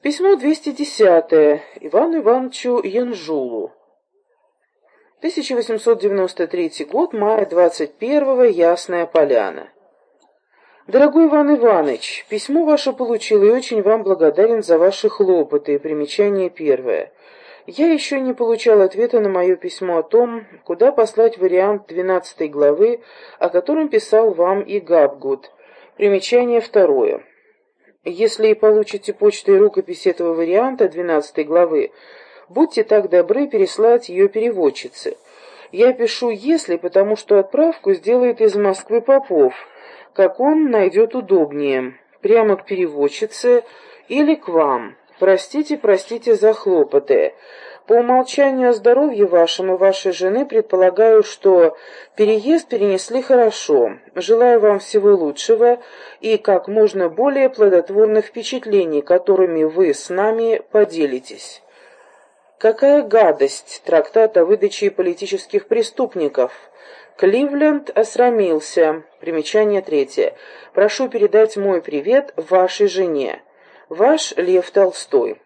Письмо 210 Ивану Ивановичу Янжулу. 1893 год, мая 21 Ясная Поляна. Дорогой Иван Иванович, письмо ваше получил и очень вам благодарен за ваши хлопоты. Примечание первое. Я еще не получал ответа на мое письмо о том, куда послать вариант 12 главы, о котором писал вам и Габгуд. Примечание второе. Если получите почтой рукопись этого варианта 12 главы, будьте так добры переслать ее переводчице. Я пишу «если», потому что отправку сделает из Москвы Попов, как он найдет удобнее, прямо к переводчице или к вам. Простите, простите за хлопоты. По умолчанию о здоровье вашем и вашей жены предполагаю, что переезд перенесли хорошо. Желаю вам всего лучшего и как можно более плодотворных впечатлений, которыми вы с нами поделитесь. Какая гадость! Трактат о выдаче политических преступников. Кливленд осрамился. Примечание третье. Прошу передать мой привет вашей жене. Ваш Лев Толстой.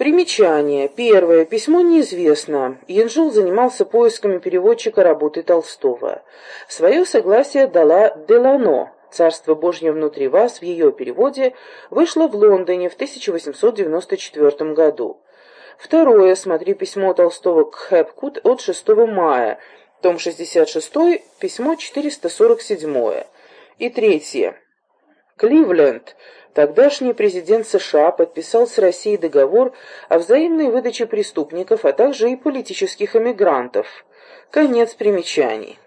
Примечание. Первое. Письмо неизвестно. Янжул занимался поисками переводчика работы Толстого. Свое согласие дала Делано. «Царство Божье внутри вас» в ее переводе вышло в Лондоне в 1894 году. Второе. Смотри письмо Толстого к Хэпкут от 6 мая. Том 66, письмо 447. И третье. Кливленд, тогдашний президент США, подписал с Россией договор о взаимной выдаче преступников, а также и политических эмигрантов. Конец примечаний.